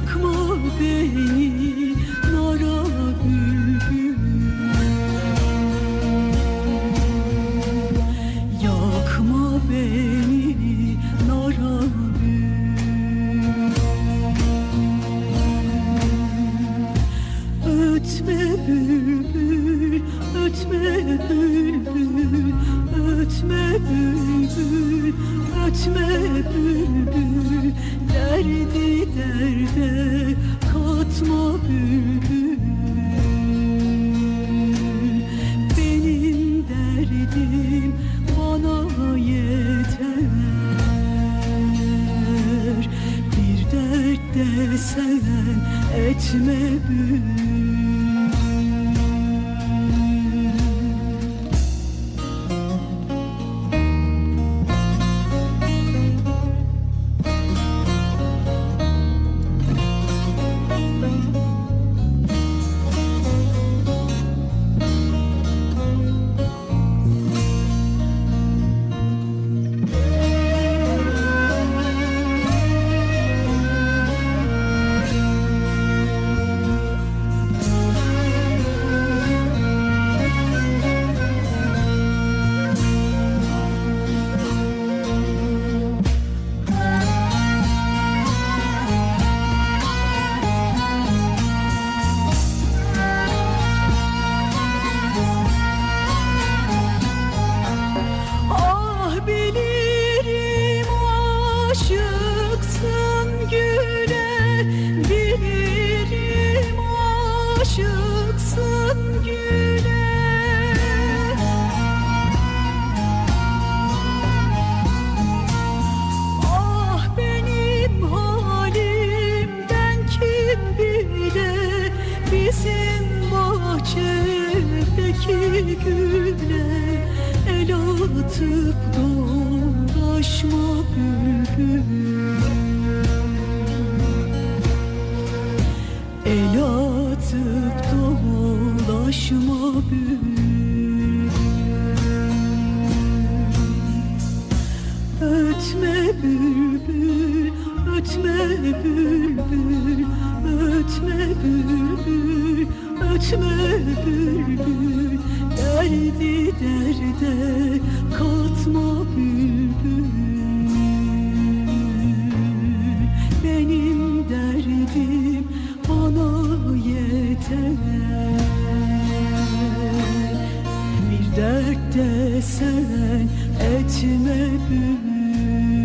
Yakma beni nara bülbül. Yakma beni nara bülbül. Ötme bülbül, ötme bülbül, ötme bülbül, ötme bülbül etme bülbül dolaşma bülbül El atıp dolaşma bülbül Ötme bülbül, ötme bülbül, ötme bülbül, ötme bülbül derdim bana yeter. Bir dert desen etme bülbül